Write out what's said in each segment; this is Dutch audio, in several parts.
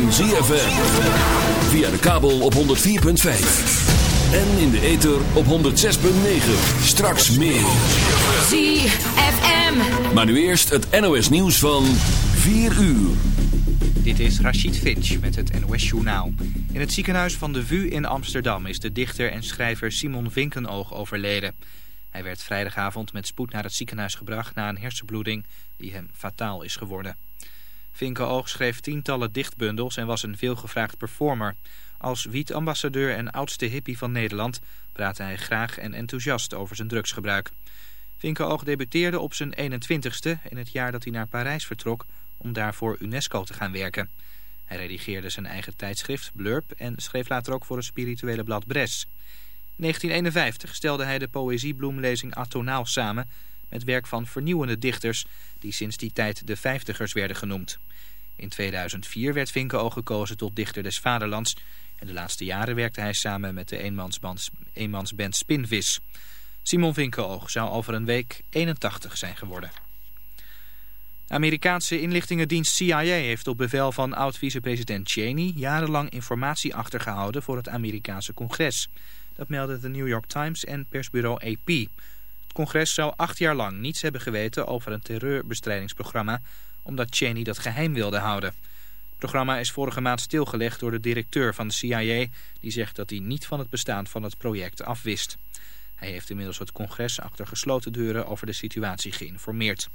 van ZFM. Via de kabel op 104.5. En in de ether op 106.9. Straks meer. ZFM. Maar nu eerst het NOS nieuws van 4 uur. Dit is Rachid Finch met het NOS Journaal. In het ziekenhuis van de VU in Amsterdam is de dichter en schrijver Simon Vinkenoog overleden. Hij werd vrijdagavond met spoed naar het ziekenhuis gebracht na een hersenbloeding die hem fataal is geworden. Vinkenoog schreef tientallen dichtbundels en was een veelgevraagd performer. Als wietambassadeur en oudste hippie van Nederland praatte hij graag en enthousiast over zijn drugsgebruik. Vinkenoog debuteerde op zijn 21ste in het jaar dat hij naar Parijs vertrok om daar voor UNESCO te gaan werken. Hij redigeerde zijn eigen tijdschrift Blurb en schreef later ook voor het spirituele blad Bres. In 1951 stelde hij de poëziebloemlezing Atonaal samen met werk van vernieuwende dichters die sinds die tijd de vijftigers werden genoemd. In 2004 werd Vinkenoog gekozen tot dichter des vaderlands en de laatste jaren werkte hij samen met de eenmansband, eenmansband Spinvis. Simon Vinkenoog zou over een week 81 zijn geworden. De Amerikaanse inlichtingendienst CIA heeft op bevel van oud-vicepresident Cheney jarenlang informatie achtergehouden voor het Amerikaanse congres. Dat meldde de New York Times en persbureau AP congres zou acht jaar lang niets hebben geweten over een terreurbestrijdingsprogramma... omdat Cheney dat geheim wilde houden. Het programma is vorige maand stilgelegd door de directeur van de CIA... die zegt dat hij niet van het bestaan van het project afwist. Hij heeft inmiddels het congres achter gesloten deuren over de situatie geïnformeerd.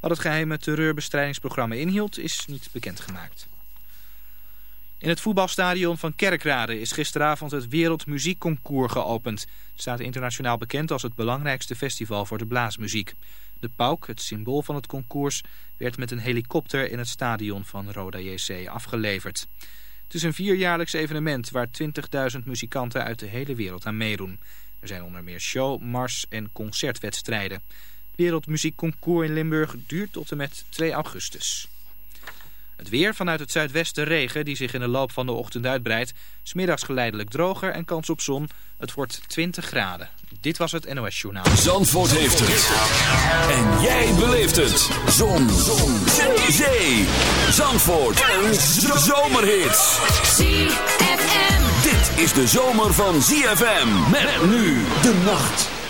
Wat het geheime terreurbestrijdingsprogramma inhield is niet bekendgemaakt. In het voetbalstadion van Kerkrade is gisteravond het Wereldmuziekconcours geopend. Het staat internationaal bekend als het belangrijkste festival voor de blaasmuziek. De pauk, het symbool van het concours, werd met een helikopter in het stadion van Roda JC afgeleverd. Het is een vierjaarlijks evenement waar 20.000 muzikanten uit de hele wereld aan meedoen. Er zijn onder meer show, mars en concertwedstrijden. Het Wereldmuziekconcours in Limburg duurt tot en met 2 augustus. Het weer vanuit het zuidwesten regen die zich in de loop van de ochtend uitbreidt. Smiddags geleidelijk droger en kans op zon. Het wordt 20 graden. Dit was het NOS Journaal. Zandvoort heeft het. En jij beleeft het. Zon. zon. Zee. Zandvoort. Een zomerhit. ZFM. Dit is de zomer van ZFM. Met nu de nacht.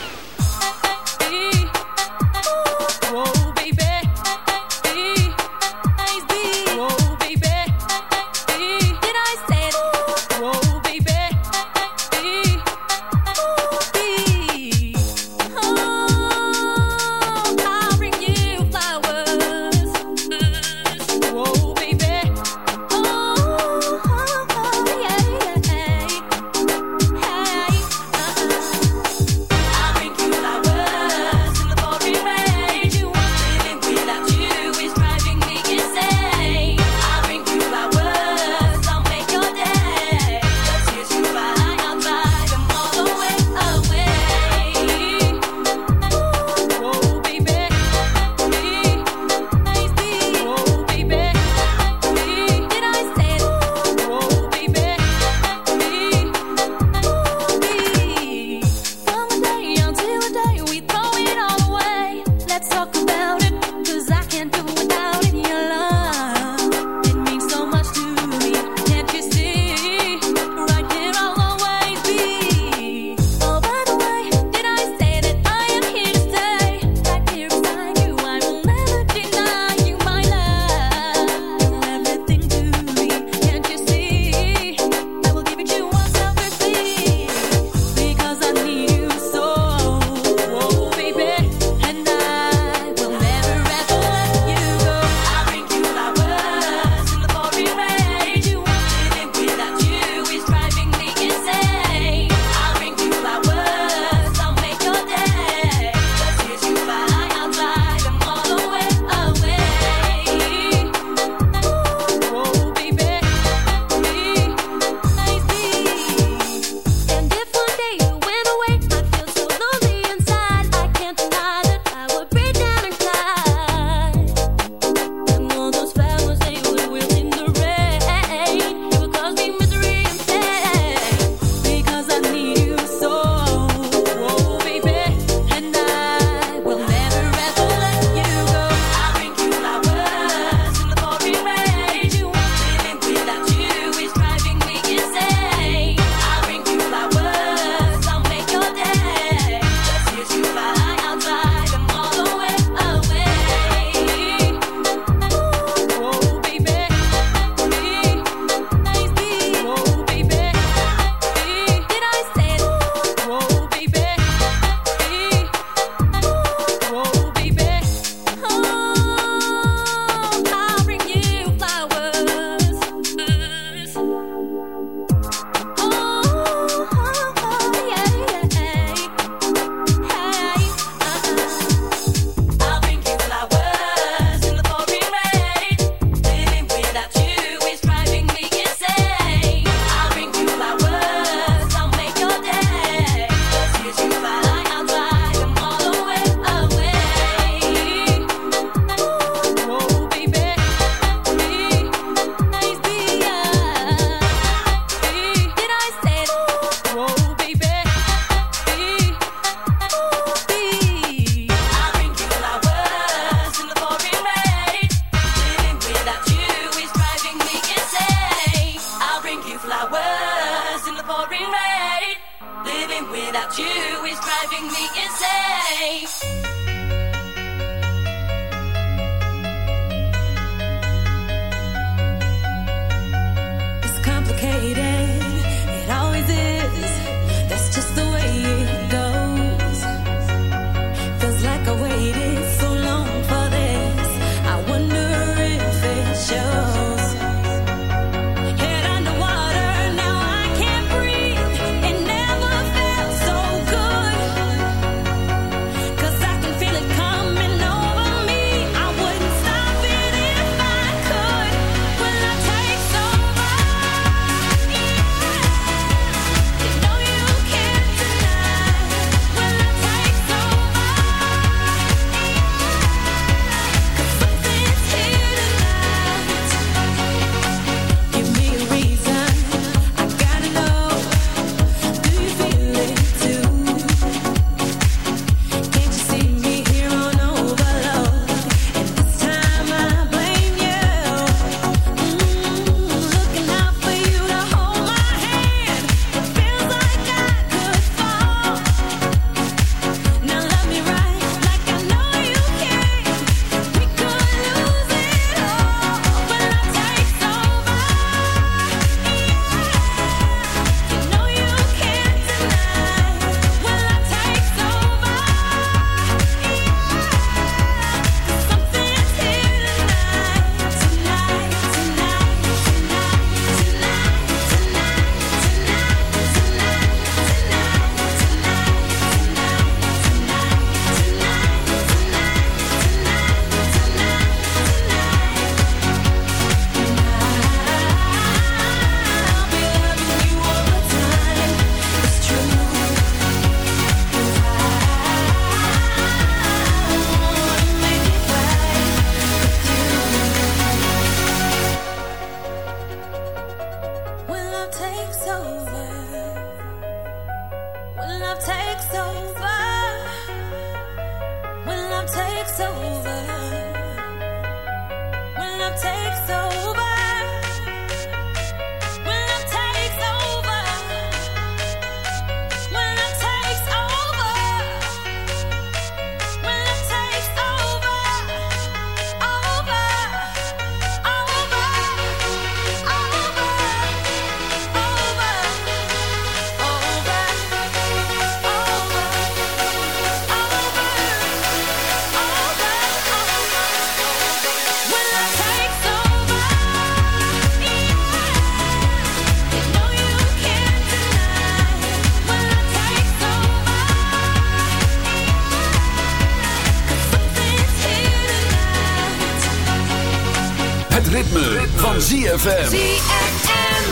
ZFM. ZFM.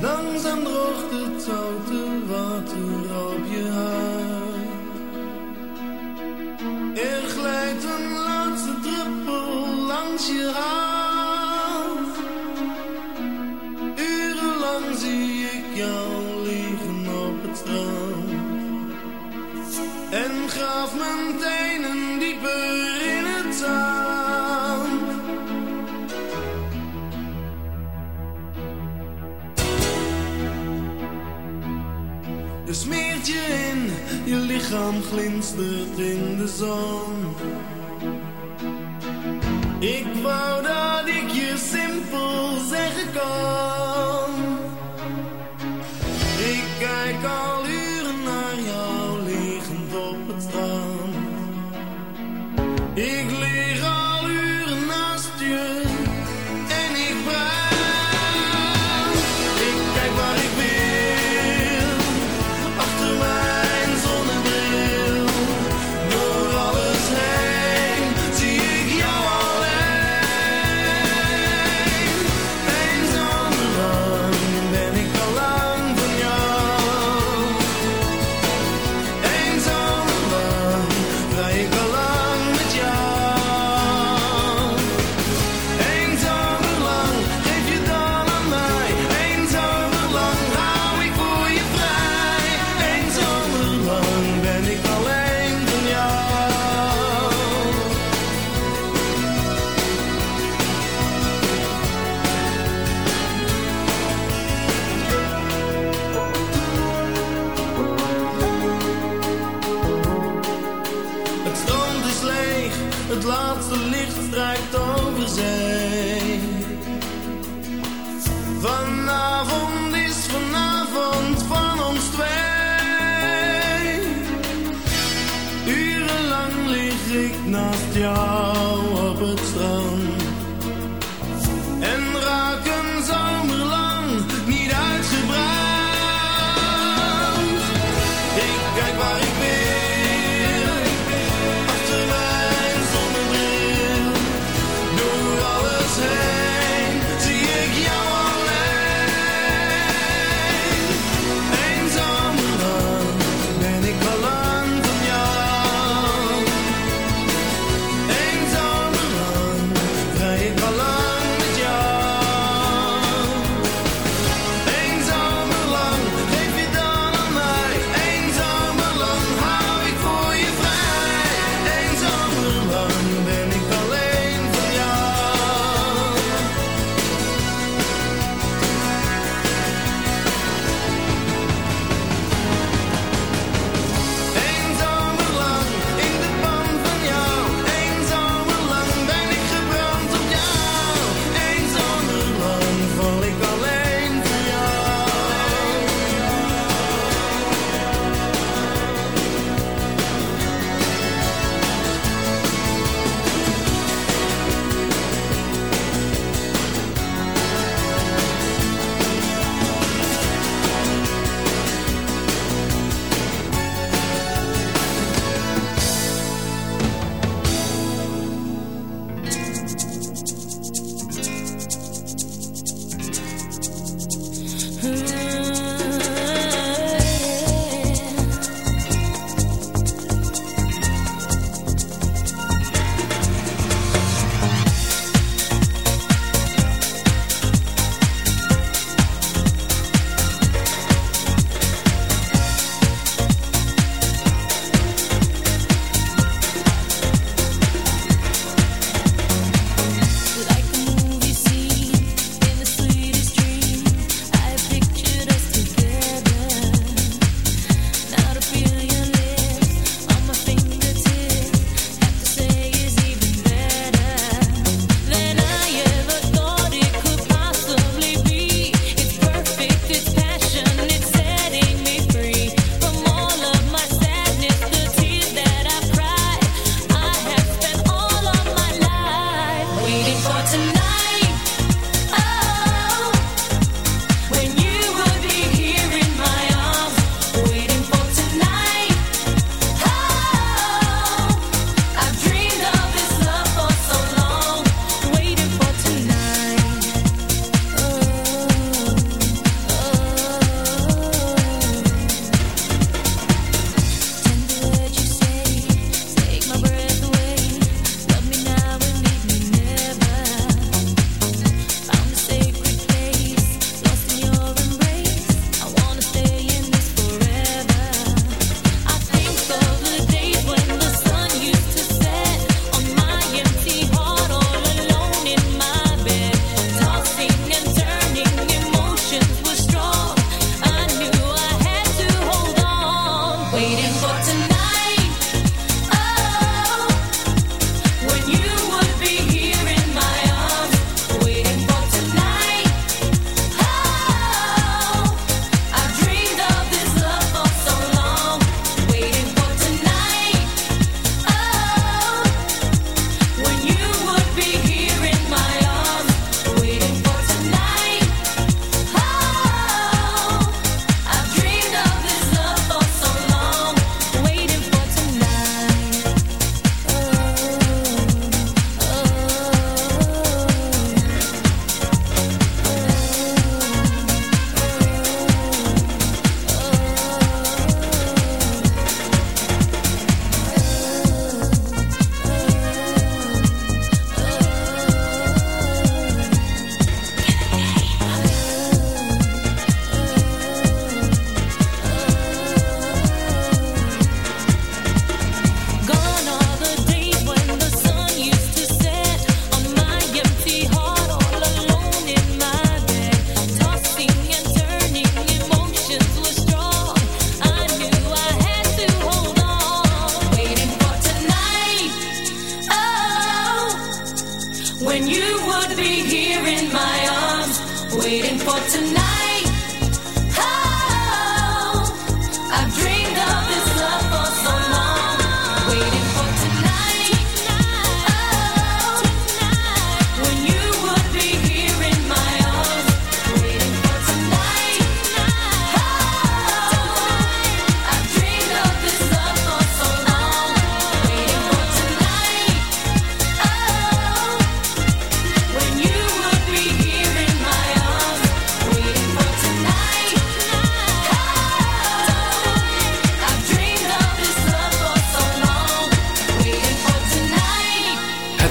Langzaam droogt het zoute water op je huid. Er glijdt een laatste druppel langs je haar. je lichaam glinstert in de zon. Ik wou dat ik je simpel Vanavond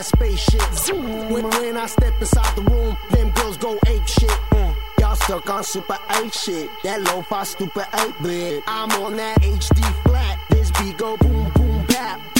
that spaceship. When, when I step inside the room, them girls go ape shit. Mm. Y'all stuck on super ape shit. That low fi stupid ape bit. I'm on that HD flat. This beat go boom, boom, bap.